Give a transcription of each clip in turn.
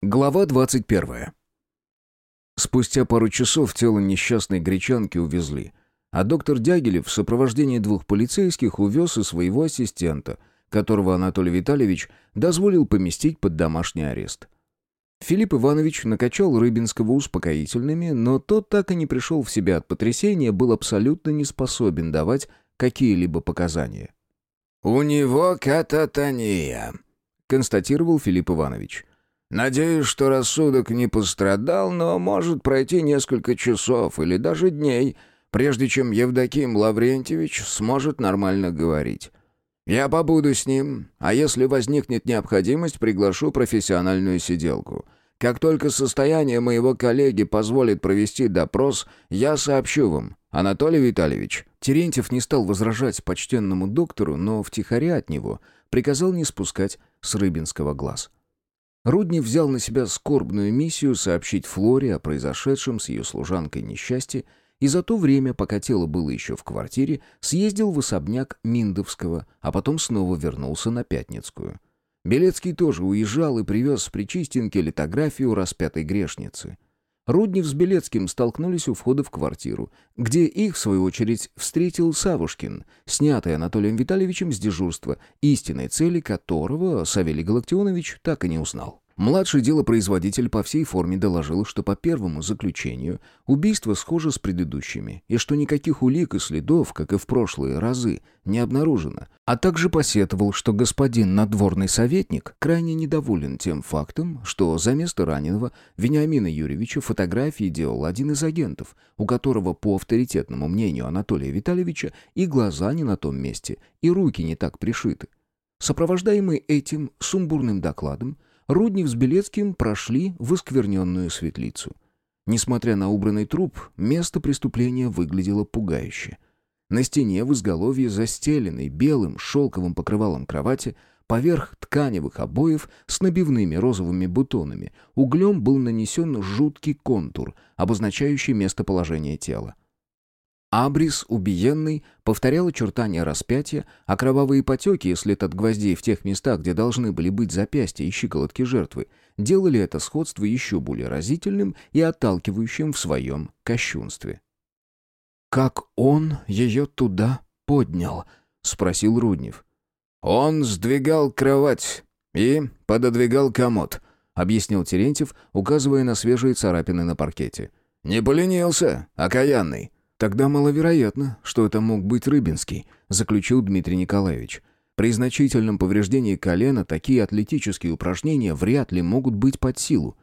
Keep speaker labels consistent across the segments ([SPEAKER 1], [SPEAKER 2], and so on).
[SPEAKER 1] Глава 21. Спустя пару часов тело несчастной гречанки увезли, а доктор Дягилев в сопровождении двух полицейских увез и своего ассистента, которого Анатолий Витальевич дозволил поместить под домашний арест. Филипп Иванович накачал Рыбинского успокоительными, но тот так и не пришел в себя от потрясения, был абсолютно не способен давать какие-либо показания.
[SPEAKER 2] «У него кататония», — констатировал Филипп Иванович. Надеюсь, что рассудок не пострадал, но может пройти несколько часов или даже дней, прежде чем Евдоким Лаврентьевич сможет нормально говорить. Я побуду с ним, а если возникнет необходимость, приглашу профессиональную сиделку. Как только состояние моего коллеги позволит провести допрос, я сообщу вам. Анатолий Витальевич».
[SPEAKER 1] Терентьев не стал возражать почтенному доктору, но втихаря от него приказал не спускать с Рыбинского глаз. Рудни взял на себя скорбную миссию сообщить Флоре о произошедшем с ее служанкой несчастье, и за то время, пока тело было еще в квартире, съездил в особняк Миндовского, а потом снова вернулся на Пятницкую. Белецкий тоже уезжал и привез с Причистенки литографию распятой грешницы. Руднев с Белецким столкнулись у входа в квартиру, где их, в свою очередь, встретил Савушкин, снятый Анатолием Витальевичем с дежурства, истинной цели которого Савелий Галактионович так и не узнал. Младший делопроизводитель по всей форме доложил, что по первому заключению убийство схоже с предыдущими, и что никаких улик и следов, как и в прошлые разы, не обнаружено, а также посетовал, что господин надворный советник крайне недоволен тем фактом, что за место раненого Вениамина Юрьевича фотографии делал один из агентов, у которого, по авторитетному мнению Анатолия Витальевича, и глаза не на том месте, и руки не так пришиты. Сопровождаемый этим сумбурным докладом, Руднев с Белецким прошли в оскверненную светлицу. Несмотря на убранный труп, место преступления выглядело пугающе. На стене в изголовье, застеленной белым шелковым покрывалом кровати, поверх тканевых обоев с набивными розовыми бутонами, углем был нанесен жуткий контур, обозначающий местоположение тела. Абрис, убиенный, повторял очертания распятия, а кровавые потеки и след гвоздей в тех местах, где должны были быть запястья и щиколотки жертвы, делали это сходство еще более разительным и отталкивающим в своем кощунстве. «Как он ее туда поднял?» — спросил Руднев.
[SPEAKER 2] «Он сдвигал кровать и пододвигал комод», — объяснил Терентьев, указывая на свежие царапины на паркете. «Не поленился, окаянный».
[SPEAKER 1] «Тогда маловероятно, что это мог быть Рыбинский», — заключил Дмитрий Николаевич. «При значительном повреждении колена такие атлетические упражнения вряд ли могут быть под силу».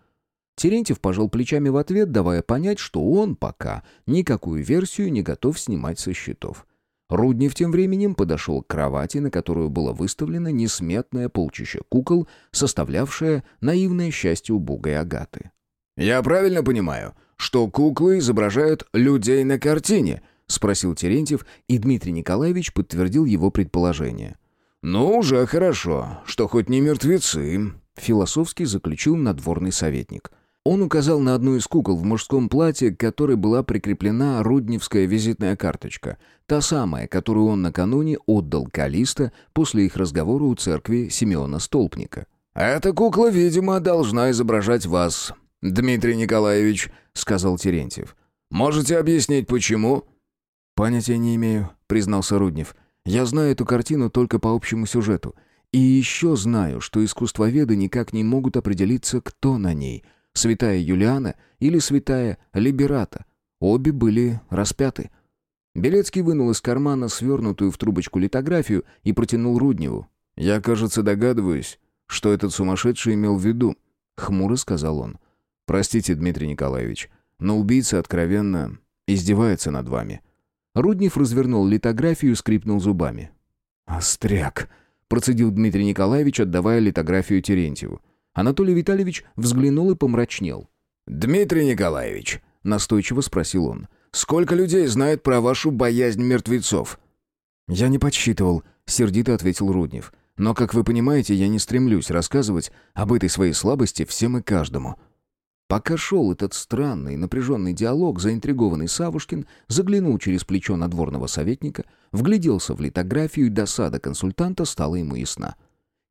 [SPEAKER 1] Терентьев пожал плечами в ответ, давая понять, что он пока никакую версию не готов снимать со счетов. Руднев тем временем подошел к кровати, на которую было выставлено несметное полчище кукол, составлявшее наивное счастье убогой Агаты.
[SPEAKER 2] «Я правильно понимаю, что куклы изображают людей на картине?» — спросил Терентьев, и Дмитрий Николаевич подтвердил его предположение. «Ну, уже хорошо, что хоть не мертвецы», — философски заключил надворный советник. Он указал на одну из кукол в мужском платье, к которой была прикреплена рудневская визитная карточка, та самая, которую он накануне отдал Калиста после их разговора у церкви Симеона Столпника. «Эта кукла, видимо, должна изображать вас, Дмитрий Николаевич», — сказал Терентьев. «Можете объяснить, почему?»
[SPEAKER 1] «Понятия не имею», — признался Руднев. «Я знаю эту картину только по общему сюжету. И еще знаю, что искусствоведы никак не могут определиться, кто на ней — святая Юлиана или святая Либерата. Обе были распяты». Белецкий вынул из кармана свернутую в трубочку литографию и протянул Рудневу.
[SPEAKER 2] «Я, кажется, догадываюсь, что этот сумасшедший имел в виду», — хмуро сказал он. «Простите, Дмитрий Николаевич, но убийца откровенно издевается над вами».
[SPEAKER 1] Руднев развернул литографию и скрипнул зубами.
[SPEAKER 2] «Остряк!» — процедил Дмитрий Николаевич, отдавая литографию Терентьеву.
[SPEAKER 1] Анатолий Витальевич взглянул и помрачнел.
[SPEAKER 2] «Дмитрий Николаевич», — настойчиво спросил он, — «сколько людей знает про вашу боязнь мертвецов?»
[SPEAKER 1] «Я не подсчитывал», — сердито ответил Руднев. «Но, как вы понимаете, я не стремлюсь рассказывать об этой своей слабости всем и каждому. Пока шел этот странный напряженный диалог, заинтригованный Савушкин заглянул через плечо надворного советника, вгляделся в литографию, и досада консультанта стала ему ясна.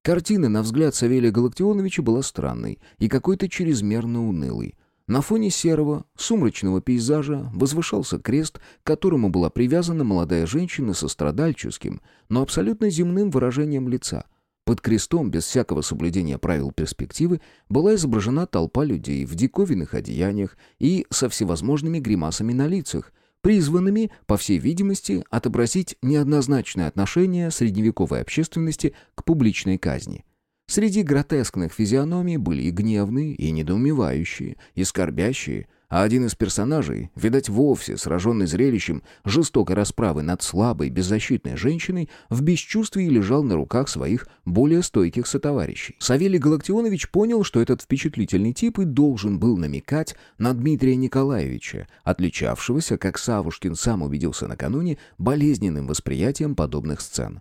[SPEAKER 1] Картина, на взгляд Савелия Галактионовича, была странной и какой-то чрезмерно унылой. На фоне серого, сумрачного пейзажа возвышался крест, к которому была привязана молодая женщина со страдальческим, но абсолютно земным выражением лица. Под крестом, без всякого соблюдения правил перспективы, была изображена толпа людей в диковинных одеяниях и со всевозможными гримасами на лицах, призванными, по всей видимости, отобразить неоднозначное отношение средневековой общественности к публичной казни. Среди гротескных физиономий были и гневные, и недоумевающие, и скорбящие, а один из персонажей, видать вовсе сраженный зрелищем жестокой расправы над слабой, беззащитной женщиной, в бесчувствии лежал на руках своих более стойких сотоварищей. Савелий Галактионович понял, что этот впечатлительный тип и должен был намекать на Дмитрия Николаевича, отличавшегося, как Савушкин сам убедился накануне, болезненным восприятием подобных сцен.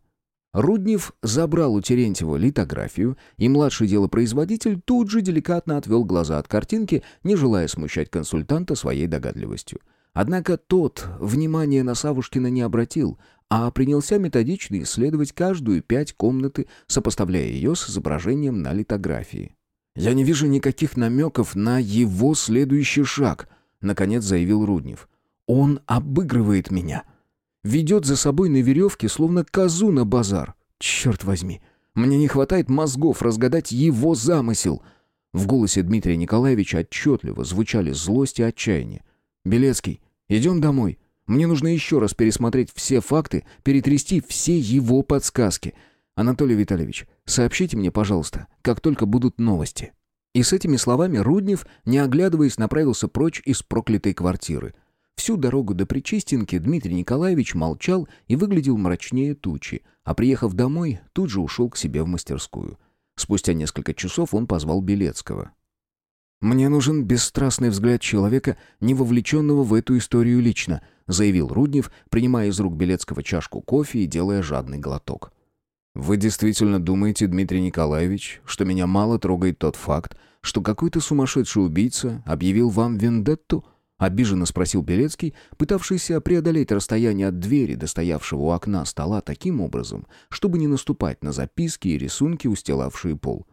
[SPEAKER 1] Руднев забрал у Терентьева литографию, и младший делопроизводитель тут же деликатно отвел глаза от картинки, не желая смущать консультанта своей догадливостью. Однако тот внимания на Савушкина не обратил, а принялся методично исследовать каждую пять комнаты, сопоставляя ее с изображением на литографии. «Я не вижу никаких намеков на его следующий шаг», — наконец заявил Руднев. «Он обыгрывает меня». Ведет за собой на веревке, словно козу на базар. Черт возьми, мне не хватает мозгов разгадать его замысел. В голосе Дмитрия Николаевича отчетливо звучали злость и отчаяние. «Белецкий, идем домой. Мне нужно еще раз пересмотреть все факты, перетрясти все его подсказки. Анатолий Витальевич, сообщите мне, пожалуйста, как только будут новости». И с этими словами Руднев, не оглядываясь, направился прочь из проклятой квартиры. Всю дорогу до Причистенки Дмитрий Николаевич молчал и выглядел мрачнее тучи, а приехав домой, тут же ушел к себе в мастерскую. Спустя несколько часов он позвал Белецкого. «Мне нужен бесстрастный взгляд человека, не вовлеченного в эту историю лично», заявил Руднев, принимая из рук Белецкого чашку кофе и делая жадный глоток. «Вы действительно думаете, Дмитрий Николаевич, что меня мало трогает тот факт, что какой-то сумасшедший убийца объявил вам вендетту?» Обиженно спросил Белецкий, пытавшийся преодолеть расстояние от двери до стоявшего у окна стола таким образом, чтобы не наступать на записки и рисунки, устилавшие пол.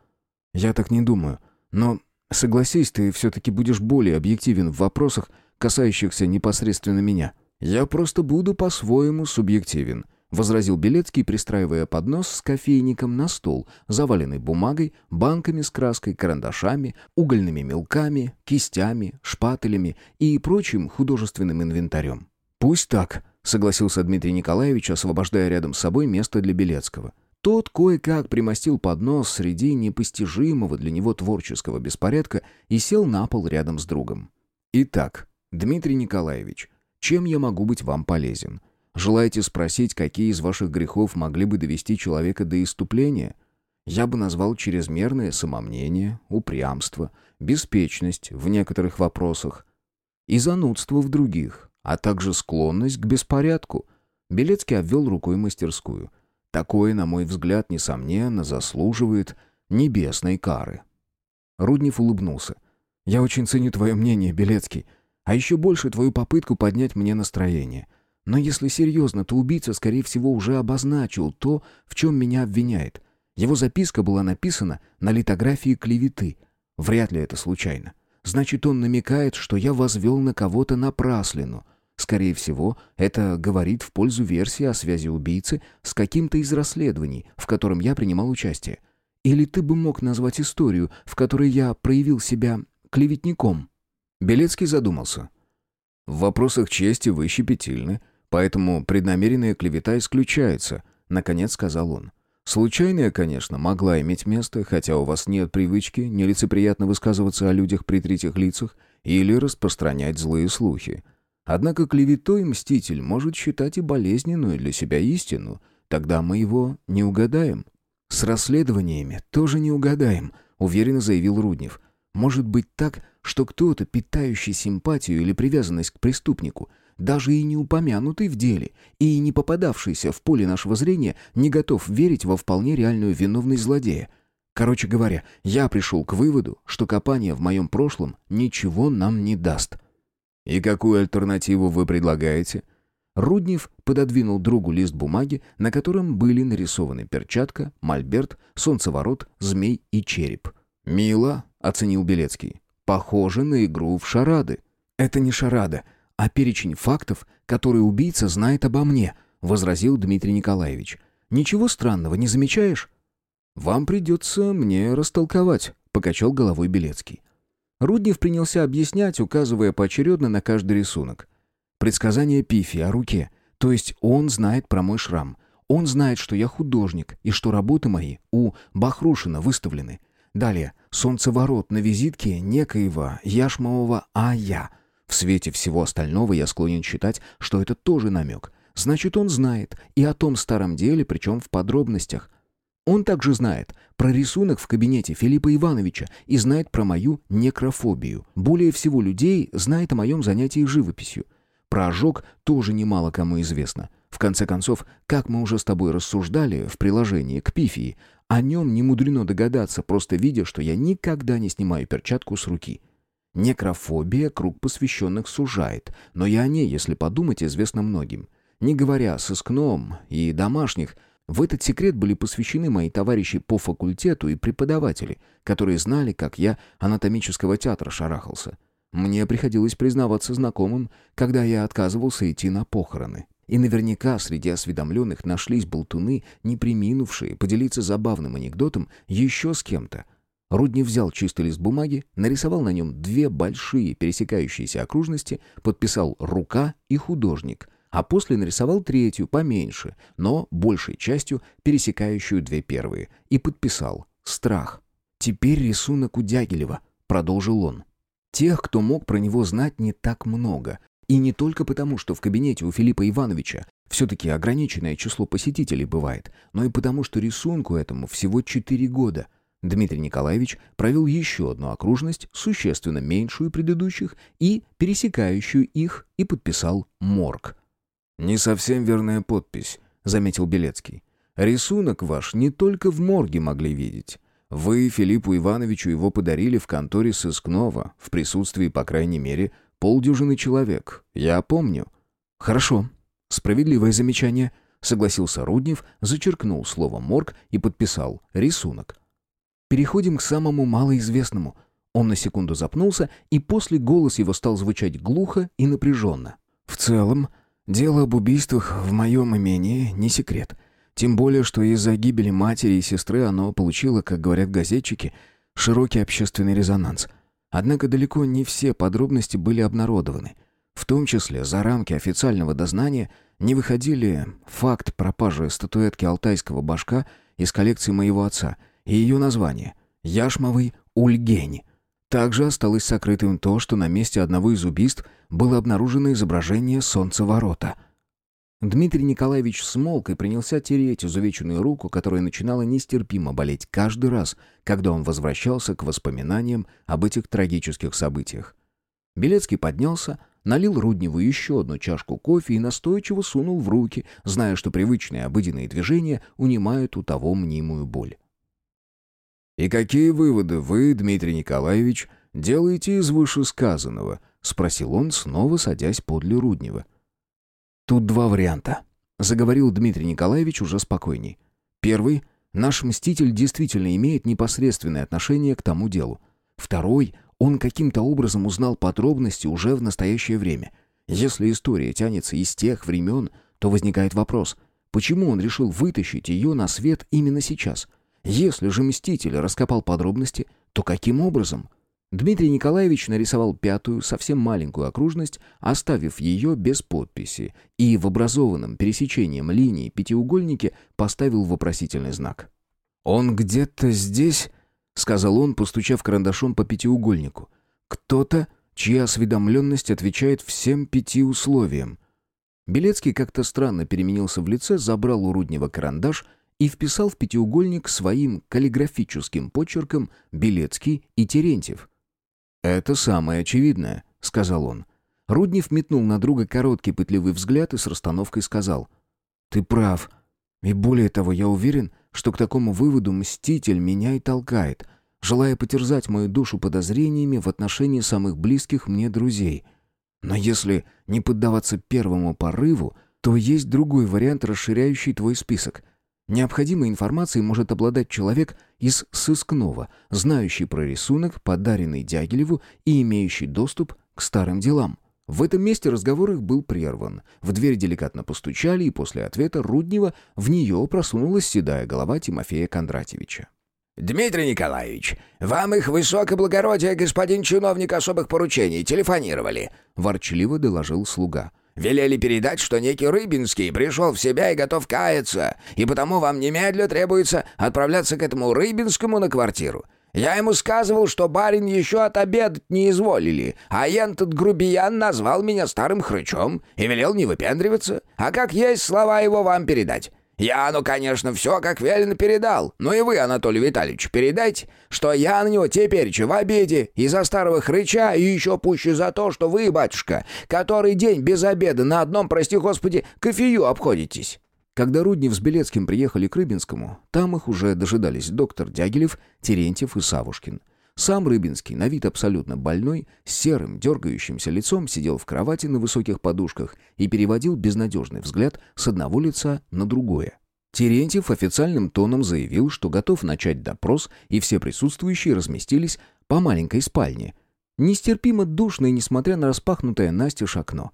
[SPEAKER 1] «Я так не думаю. Но, согласись, ты все-таки будешь более объективен в вопросах, касающихся непосредственно меня. Я просто буду по-своему субъективен», — возразил Белецкий, пристраивая поднос с кофейником на стол, заваленный бумагой, банками с краской, карандашами, угольными мелками, кистями, шпателями и прочим художественным инвентарем. «Пусть так», — согласился Дмитрий Николаевич, освобождая рядом с собой место для Белецкого. Тот кое-как примостил поднос среди непостижимого для него творческого беспорядка и сел на пол рядом с другом. «Итак, Дмитрий Николаевич, чем я могу быть вам полезен?» Желаете спросить, какие из ваших грехов могли бы довести человека до иступления? Я бы назвал чрезмерное самомнение, упрямство, беспечность в некоторых вопросах и занудство в других, а также склонность к беспорядку. Белецкий обвел рукой мастерскую. Такое, на мой взгляд, несомненно, заслуживает небесной кары. Руднев улыбнулся. «Я очень ценю твое мнение, Белецкий, а еще больше твою попытку поднять мне настроение». Но если серьезно, то убийца, скорее всего, уже обозначил то, в чем меня обвиняет. Его записка была написана на литографии клеветы. Вряд ли это случайно. Значит, он намекает, что я возвел на кого-то напраслину. Скорее всего, это говорит в пользу версии о связи убийцы с каким-то из расследований, в котором я принимал участие. Или ты бы мог назвать историю, в которой я проявил себя клеветником?» Белецкий задумался. «В вопросах чести вы щепетильны, Поэтому преднамеренная клевета исключается, наконец сказал он. Случайная, конечно, могла иметь место, хотя у вас нет привычки нелицеприятно высказываться о людях при третьих лицах или распространять злые слухи. Однако клеветой мститель может считать и болезненную для себя истину, тогда мы его не угадаем. С расследованиями тоже не угадаем, уверенно заявил Руднев. Может быть так, что кто-то, питающий симпатию или привязанность к преступнику, даже и не упомянутый в деле, и не попадавшийся в поле нашего зрения, не готов верить во вполне реальную виновность злодея. Короче говоря, я пришел к выводу, что копание в моем прошлом ничего нам не даст. «И какую альтернативу вы предлагаете?» Руднев пододвинул другу лист бумаги, на котором были нарисованы перчатка, мольберт, солнцеворот, змей и череп.
[SPEAKER 2] «Мило», — оценил Белецкий. «Похоже на игру в шарады».
[SPEAKER 1] «Это не шарада, а перечень фактов, которые убийца знает обо мне», — возразил Дмитрий Николаевич. «Ничего странного не замечаешь?»
[SPEAKER 2] «Вам придется мне растолковать», — покачал головой Белецкий.
[SPEAKER 1] Руднев принялся объяснять, указывая поочередно на каждый рисунок. Предсказание Пифи о руке. То есть он знает про мой шрам. Он знает, что я художник и что работы мои у Бахрушина выставлены. Далее. Солнцеворот на визитке некоего яшмового А.Я. В свете всего остального я склонен считать, что это тоже намек. Значит, он знает и о том старом деле, причем в подробностях. Он также знает про рисунок в кабинете Филиппа Ивановича и знает про мою некрофобию. Более всего людей знает о моем занятии живописью. Про ожог тоже немало кому известно. В конце концов, как мы уже с тобой рассуждали в приложении к пифии, о нем не мудрено догадаться, просто видя, что я никогда не снимаю перчатку с руки. Некрофобия круг посвященных сужает, но и о ней, если подумать, известно многим. Не говоря о сыскном и домашних, в этот секрет были посвящены мои товарищи по факультету и преподаватели, которые знали, как я анатомического театра шарахался. Мне приходилось признаваться знакомым, когда я отказывался идти на похороны. И наверняка среди осведомленных нашлись болтуны, не приминувшие поделиться забавным анекдотом еще с кем-то. Рудни взял чистый лист бумаги, нарисовал на нем две большие пересекающиеся окружности, подписал «рука» и «художник», а после нарисовал третью, поменьше, но большей частью пересекающую две первые, и подписал «страх». «Теперь рисунок у Дягилева», — продолжил он. Тех, кто мог про него знать, не так много. И не только потому, что в кабинете у Филиппа Ивановича все-таки ограниченное число посетителей бывает, но и потому, что рисунку этому всего четыре года. Дмитрий Николаевич провел еще одну окружность, существенно меньшую предыдущих, и пересекающую их, и подписал «Морг».
[SPEAKER 2] «Не совсем верная подпись», — заметил Белецкий. «Рисунок ваш не только в морге могли видеть. Вы Филиппу Ивановичу его подарили в конторе сыскного, в присутствии, по крайней мере, полдюжины человек. Я помню».
[SPEAKER 1] «Хорошо. Справедливое замечание», — согласился Руднев, зачеркнул слово «морг» и подписал «рисунок». «Переходим к самому малоизвестному». Он на секунду запнулся, и после голос его стал звучать глухо и напряженно. «В целом, дело об убийствах в моем имении не секрет». Тем более, что из-за гибели матери и сестры оно получило, как говорят газетчики, широкий общественный резонанс. Однако далеко не все подробности были обнародованы. В том числе за рамки официального дознания не выходили факт пропажи статуэтки алтайского башка из коллекции моего отца и ее название – Яшмовый Ульгень. Также осталось сокрытым то, что на месте одного из убийств было обнаружено изображение солнцеворота – Дмитрий Николаевич смолк и принялся тереть изувеченную руку, которая начинала нестерпимо болеть каждый раз, когда он возвращался к воспоминаниям об этих трагических событиях. Белецкий поднялся, налил Рудневу еще одну чашку кофе и настойчиво сунул в руки, зная, что привычные обыденные движения унимают у того мнимую боль.
[SPEAKER 2] «И какие выводы вы, Дмитрий Николаевич, делаете из вышесказанного?» — спросил он, снова садясь подле Руднева.
[SPEAKER 1] — Тут два варианта. Заговорил Дмитрий Николаевич уже спокойней. Первый. Наш мститель действительно имеет непосредственное отношение к тому делу. Второй. Он каким-то образом узнал подробности уже в настоящее время. Если история тянется из тех времен, то возникает вопрос, почему он решил вытащить ее на свет именно сейчас? Если же Мститель раскопал подробности, то каким образом? Дмитрий Николаевич нарисовал пятую, совсем маленькую окружность, оставив ее без подписи, и в образованном пересечением линии пятиугольнике поставил вопросительный знак. «Он где-то здесь?» — сказал он, постучав карандашом по пятиугольнику. «Кто-то, чья осведомленность отвечает всем пяти условиям». Белецкий как-то странно переменился в лице, забрал у Руднева карандаш и вписал в пятиугольник своим каллиграфическим почерком «Белецкий» и «Терентьев».
[SPEAKER 2] «Это самое очевидное», — сказал он.
[SPEAKER 1] Руднев метнул на друга короткий пытливый взгляд и с расстановкой сказал. «Ты прав. И более того, я уверен, что к такому выводу Мститель меня и толкает, желая потерзать мою душу подозрениями в отношении самых близких мне друзей. Но если не поддаваться первому порыву, то есть другой вариант, расширяющий твой список. Необходимой информацией может обладать человек из сыскного, знающий про рисунок, подаренный Дягилеву и имеющий доступ к старым делам. В этом месте разговор их был прерван. В дверь деликатно постучали, и после ответа Руднева в нее просунулась седая голова Тимофея Кондратьевича.
[SPEAKER 3] «Дмитрий Николаевич, вам их высокоблагородие, господин чиновник особых поручений, телефонировали», — ворчливо доложил слуга. «Велели передать, что некий Рыбинский пришел в себя и готов каяться, и потому вам немедля требуется отправляться к этому Рыбинскому на квартиру. Я ему сказывал, что барин еще отобедать не изволили, а этот грубиян назвал меня старым хрычом и велел не выпендриваться, а как есть слова его вам передать. Я, ну, конечно, все как велено передал. Ну и вы, Анатолий Витальевич, передайте, что я на него теперь в обеде из-за старого хрыча и еще пуще за то, что вы, батюшка, который день без обеда на одном, прости господи, кофею обходитесь.
[SPEAKER 1] Когда Руднев с Белецким приехали к Рыбинскому, там их уже дожидались доктор Дягилев, Терентьев и Савушкин. Сам Рыбинский, на вид абсолютно больной, с серым, дергающимся лицом, сидел в кровати на высоких подушках и переводил безнадежный взгляд с одного лица на другое. Терентьев официальным тоном заявил, что готов начать допрос, и все присутствующие разместились по маленькой спальне. Нестерпимо душно и несмотря на распахнутое настежь окно.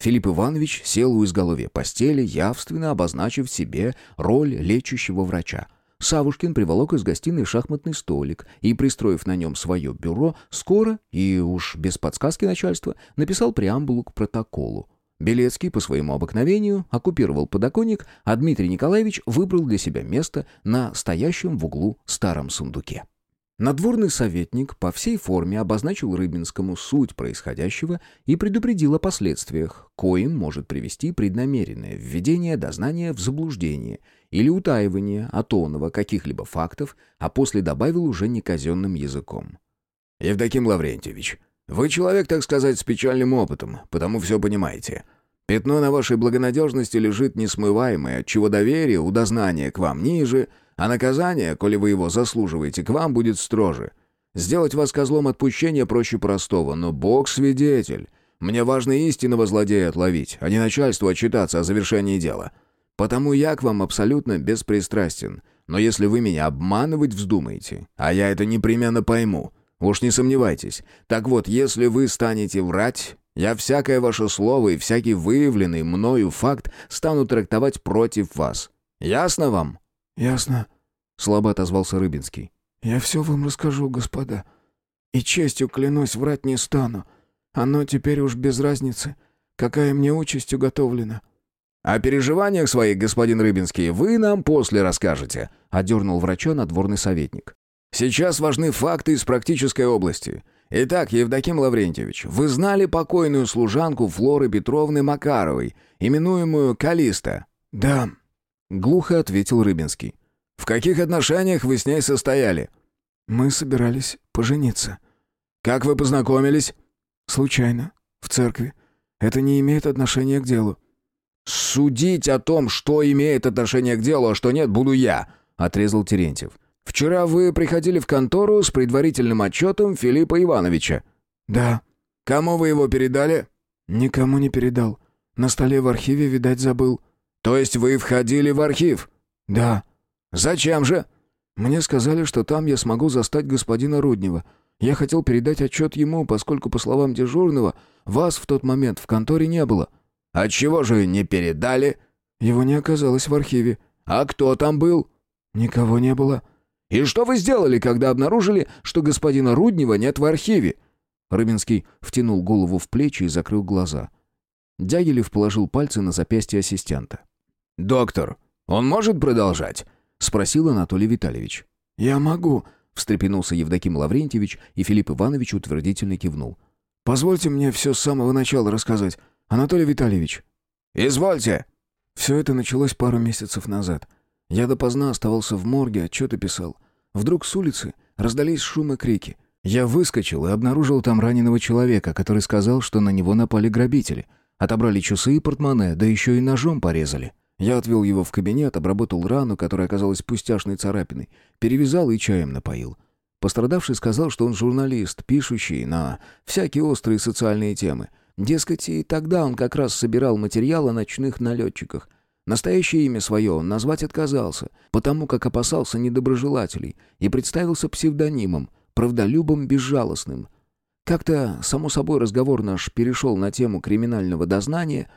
[SPEAKER 1] Филипп Иванович сел у изголовья постели, явственно обозначив себе роль лечащего врача. Савушкин приволок из гостиной шахматный столик и, пристроив на нем свое бюро, скоро, и уж без подсказки начальства, написал преамбулу к протоколу. Белецкий, по своему обыкновению, оккупировал подоконник, а Дмитрий Николаевич выбрал для себя место на стоящем в углу старом сундуке. Надворный советник по всей форме обозначил Рыбинскому суть происходящего и предупредил о последствиях, коим может привести преднамеренное введение дознания в заблуждение или утаивание Атонова каких-либо фактов, а после добавил уже неказенным языком.
[SPEAKER 2] «Евдоким Лаврентьевич, вы человек, так сказать, с печальным опытом, потому все понимаете. Пятно на вашей благонадежности лежит несмываемое, отчего доверие у дознания к вам ниже — а наказание, коли вы его заслуживаете, к вам будет строже. Сделать вас козлом отпущения проще простого, но Бог свидетель. Мне важно истинного злодея отловить, а не начальству отчитаться о завершении дела. Потому я к вам абсолютно беспристрастен. Но если вы меня обманывать вздумаете, а я это непременно пойму, уж не сомневайтесь. Так вот, если вы станете врать, я всякое ваше слово и всякий выявленный мною факт стану трактовать против вас. Ясно вам?»
[SPEAKER 1] «Ясно», — слабо отозвался Рыбинский. «Я все вам расскажу, господа. И честью клянусь, врать не стану. Оно теперь уж без разницы, какая мне участь уготовлена».
[SPEAKER 2] «О переживаниях своих, господин Рыбинский, вы нам после расскажете», — одернул врача надворный советник. «Сейчас важны факты из практической области. Итак, Евдоким Лаврентьевич, вы знали покойную служанку Флоры Петровны Макаровой, именуемую Калиста?»
[SPEAKER 1] «Да», Глухо ответил Рыбинский.
[SPEAKER 2] «В каких отношениях вы с ней состояли?»
[SPEAKER 1] «Мы собирались пожениться».
[SPEAKER 2] «Как вы познакомились?»
[SPEAKER 1] «Случайно. В церкви. Это не имеет отношения к делу».
[SPEAKER 2] «Судить о том, что имеет отношение к делу, а что нет, буду я», — отрезал Терентьев. «Вчера вы приходили в контору с предварительным отчетом Филиппа Ивановича».
[SPEAKER 1] «Да».
[SPEAKER 2] «Кому вы его передали?»
[SPEAKER 1] «Никому не передал. На столе в архиве, видать, забыл».
[SPEAKER 2] «То есть вы входили в архив?»
[SPEAKER 1] «Да».
[SPEAKER 2] «Зачем же?»
[SPEAKER 1] «Мне сказали, что там я смогу застать господина Руднева. Я хотел передать отчет ему, поскольку, по словам дежурного, вас в тот момент в конторе не было».
[SPEAKER 2] «Отчего же не передали?»
[SPEAKER 1] «Его не оказалось в архиве».
[SPEAKER 2] «А кто там был?»
[SPEAKER 1] «Никого не было».
[SPEAKER 2] «И что вы сделали, когда обнаружили, что господина Руднева нет в архиве?»
[SPEAKER 1] Рыбинский втянул голову в плечи и закрыл глаза. Дягилев положил пальцы на запястье ассистента.
[SPEAKER 2] «Доктор, он может продолжать?» — спросил Анатолий Витальевич.
[SPEAKER 1] «Я могу», — встрепенулся Евдоким Лаврентьевич, и Филипп Иванович утвердительно кивнул. «Позвольте мне все с самого начала рассказать, Анатолий Витальевич».
[SPEAKER 2] «Извольте».
[SPEAKER 1] Все это началось пару месяцев назад. Я допоздна оставался в морге, отчеты писал. Вдруг с улицы раздались шум и крики. Я выскочил и обнаружил там раненого человека, который сказал, что на него напали грабители. Отобрали часы и портмоне, да еще и ножом порезали. Я отвел его в кабинет, обработал рану, которая оказалась пустяшной царапиной, перевязал и чаем напоил. Пострадавший сказал, что он журналист, пишущий на всякие острые социальные темы. Дескать, и тогда он как раз собирал материал о ночных налетчиках. Настоящее имя свое он назвать отказался, потому как опасался недоброжелателей, и представился псевдонимом, правдолюбом безжалостным. Как-то, само собой, разговор наш перешел на тему криминального дознания,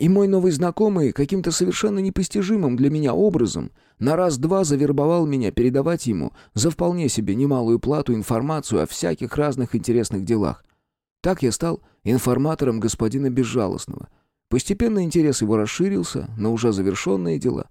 [SPEAKER 1] и мой новый знакомый каким-то совершенно непостижимым для меня образом на раз-два завербовал меня передавать ему за вполне себе немалую плату информацию о всяких разных интересных делах. Так я стал информатором господина Безжалостного — Постепенно интерес его расширился на уже завершенные дела.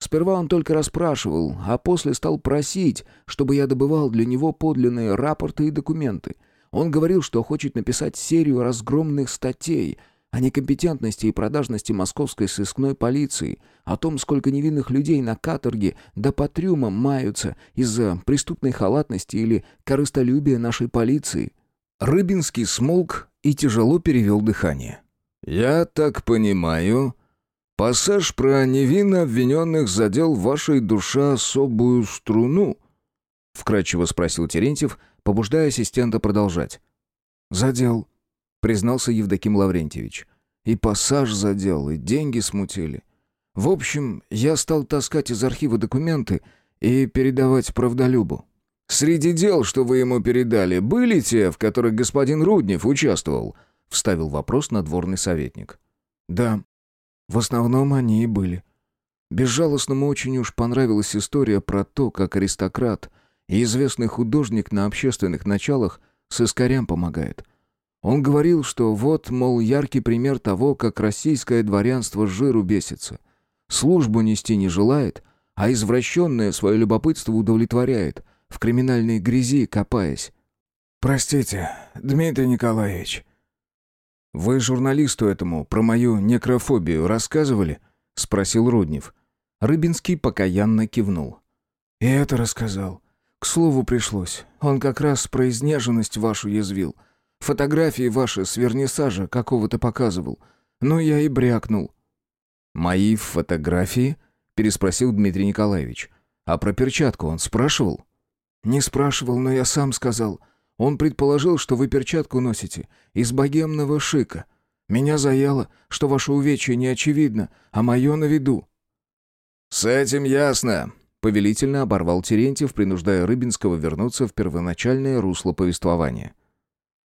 [SPEAKER 1] Сперва он только расспрашивал, а после стал просить, чтобы я добывал для него подлинные рапорты и документы. Он говорил, что хочет написать серию разгромных статей о некомпетентности и продажности московской сыскной полиции, о том, сколько невинных людей на каторге да по трюмам маются из-за преступной халатности или корыстолюбия нашей полиции.
[SPEAKER 2] Рыбинский смолк и тяжело перевел дыхание. «Я так понимаю, пассаж про невинно обвиненных задел вашей душе особую струну?» — вкратчиво спросил Терентьев, побуждая ассистента продолжать.
[SPEAKER 1] «Задел», — признался Евдоким Лаврентьевич. «И пассаж задел, и деньги смутили. В общем, я стал таскать из архива документы и передавать правдолюбу».
[SPEAKER 2] «Среди дел, что вы ему передали, были те, в которых господин Руднев участвовал?» — вставил вопрос надворный советник.
[SPEAKER 1] «Да, в основном они и были. Безжалостному очень уж понравилась история про то, как аристократ и известный художник на общественных началах с искорям помогает. Он говорил, что вот, мол, яркий пример того, как российское дворянство жиру бесится. Службу нести не желает, а извращенное свое любопытство удовлетворяет, в криминальной грязи копаясь. «Простите, Дмитрий Николаевич»,
[SPEAKER 2] «Вы журналисту этому про мою некрофобию рассказывали?» — спросил Руднев.
[SPEAKER 1] Рыбинский покаянно кивнул.
[SPEAKER 4] «И это рассказал. К слову пришлось. Он как раз про изнеженность вашу язвил. Фотографии ваши с вернисажа какого-то показывал. Ну, я и брякнул».
[SPEAKER 2] «Мои фотографии?» — переспросил Дмитрий Николаевич. «А про перчатку он спрашивал?»
[SPEAKER 4] «Не спрашивал, но я сам сказал. Он предположил, что вы перчатку носите из богемного шика. Меня заело, что ваше увечье не очевидно, а мое на виду».
[SPEAKER 2] «С этим ясно», — повелительно оборвал Терентьев, принуждая Рыбинского вернуться в первоначальное русло повествования.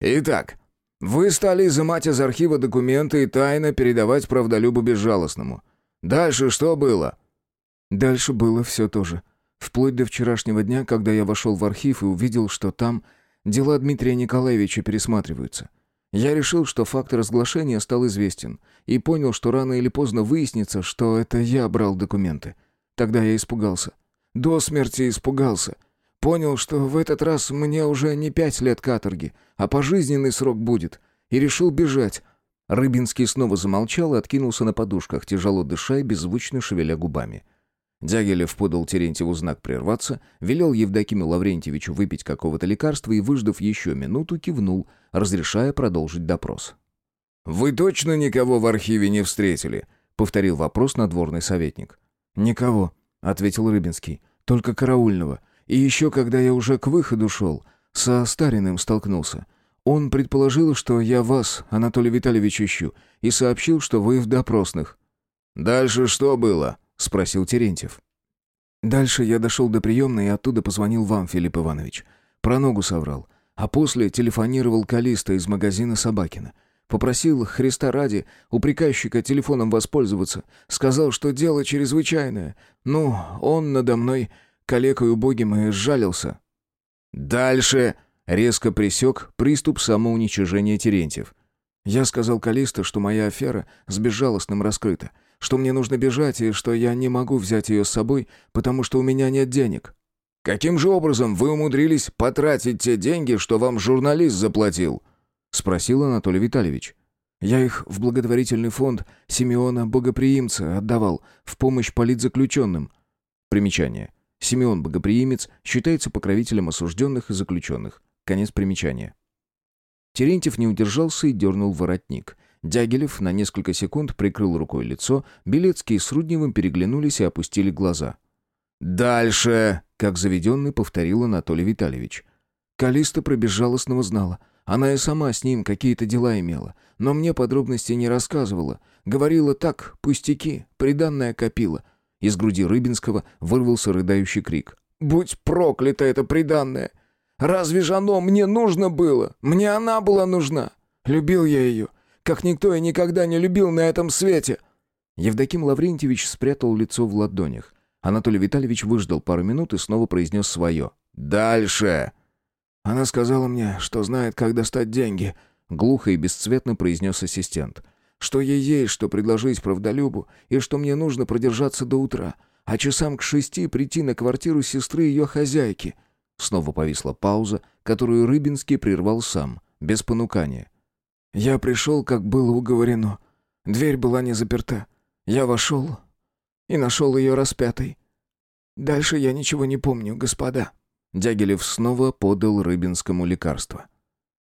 [SPEAKER 2] «Итак, вы стали изымать из архива документы и тайно передавать правдолюбу безжалостному. Дальше что было?»
[SPEAKER 4] «Дальше было все то же. Вплоть до вчерашнего дня, когда я вошел в архив и увидел, что там Дела Дмитрия Николаевича пересматриваются. Я решил, что факт разглашения стал известен, и понял, что рано или поздно выяснится, что это я брал документы. Тогда я испугался. До смерти испугался. Понял, что в этот раз мне уже не пять лет каторги, а пожизненный срок будет, и решил бежать.
[SPEAKER 1] Рыбинский снова замолчал и откинулся на подушках, тяжело дыша и беззвучно шевеля губами. Дягилев подал Терентьеву знак прерваться, велел Евдокиму Лаврентьевичу выпить какого-то лекарства и, выждав еще минуту, кивнул, разрешая продолжить допрос.
[SPEAKER 2] «Вы точно никого в архиве не встретили?» — повторил вопрос надворный советник.
[SPEAKER 4] «Никого», — ответил Рыбинский, — «только караульного. И еще, когда я уже к выходу шел, со Стариным столкнулся. Он предположил, что я вас, Анатолий Витальевич, ищу, и сообщил, что вы в допросных».
[SPEAKER 2] «Дальше что было?» — спросил Терентьев.
[SPEAKER 4] «Дальше я дошел до приемной и оттуда позвонил вам, Филипп Иванович. Про ногу соврал. А после телефонировал Калиста из магазина Собакина. Попросил, Христа ради, у приказчика телефоном воспользоваться. Сказал, что дело чрезвычайное. Ну, он надо мной, калекой убогим, и сжалился».
[SPEAKER 2] «Дальше!» — резко присек приступ самоуничижения Терентьев.
[SPEAKER 4] Я сказал Калиста, что моя афера с безжалостным раскрыта что мне нужно бежать и что я не могу взять ее с собой, потому что у меня нет денег».
[SPEAKER 2] «Каким же образом вы умудрились потратить те деньги, что вам журналист заплатил?» — спросил Анатолий Витальевич.
[SPEAKER 4] «Я их в благотворительный фонд Симеона Богоприимца отдавал в помощь политзаключенным».
[SPEAKER 1] Примечание. Симеон Богоприимец считается покровителем осужденных и заключенных. Конец примечания. Терентьев не удержался и дернул воротник — Дягилев на несколько секунд прикрыл рукой лицо, Белецкий с Рудневым переглянулись и опустили глаза.
[SPEAKER 2] «Дальше!»
[SPEAKER 1] — как заведенный повторил Анатолий Витальевич.
[SPEAKER 4] Калиста про безжалостного знала. Она и сама с ним какие-то дела имела. Но мне подробностей не рассказывала. Говорила так, пустяки, приданное копила. Из груди Рыбинского вырвался рыдающий крик. «Будь проклято это приданное! Разве же оно мне нужно было? Мне она была нужна! Любил я ее, как никто и никогда не любил на этом свете!» Евдоким Лаврентьевич спрятал лицо в ладонях. Анатолий Витальевич выждал пару минут и снова произнес свое.
[SPEAKER 2] «Дальше!»
[SPEAKER 4] Она сказала мне, что знает, как достать деньги, глухо и бесцветно произнес ассистент. Что ей есть, что предложить правдолюбу, и что мне нужно продержаться до утра, а часам к шести прийти на квартиру сестры ее хозяйки. Снова повисла пауза, которую Рыбинский прервал сам, без понукания. Я пришел, как было уговорено. Дверь была не заперта. Я вошел и нашел ее распятой. Дальше я ничего не помню, господа. Дягилев снова подал Рыбинскому лекарство.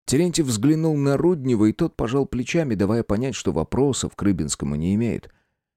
[SPEAKER 4] Терентьев взглянул на Руднева, и тот пожал плечами, давая понять, что вопросов к Рыбинскому не имеет.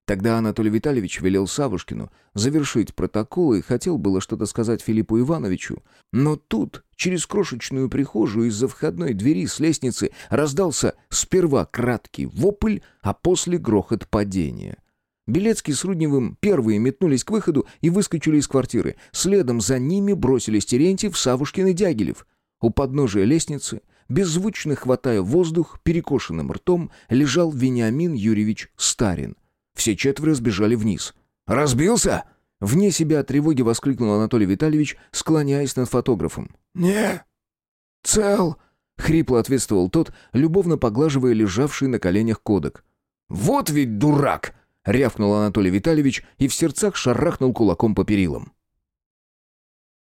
[SPEAKER 4] Тогда Анатолий Витальевич велел Савушкину завершить протокол и хотел было что-то сказать Филиппу Ивановичу, но тут, через крошечную прихожую из-за входной двери с лестницы, раздался сперва краткий вопль, а после грохот падения. Белецкий с Рудневым первые метнулись к выходу и выскочили из квартиры. Следом за ними бросились Терентьев, Савушкин и Дягилев. У подножия лестницы, беззвучно хватая воздух, перекошенным ртом, лежал Вениамин Юрьевич Старин. Все четверо сбежали вниз.
[SPEAKER 2] «Разбился?»
[SPEAKER 4] Вне себя от тревоги воскликнул Анатолий Витальевич, склоняясь над фотографом.
[SPEAKER 2] «Не, цел», —
[SPEAKER 4] хрипло ответствовал тот, любовно поглаживая лежавший на коленях кодек.
[SPEAKER 2] «Вот ведь дурак!» рявкнул Анатолий Витальевич и в сердцах шарахнул кулаком по перилам.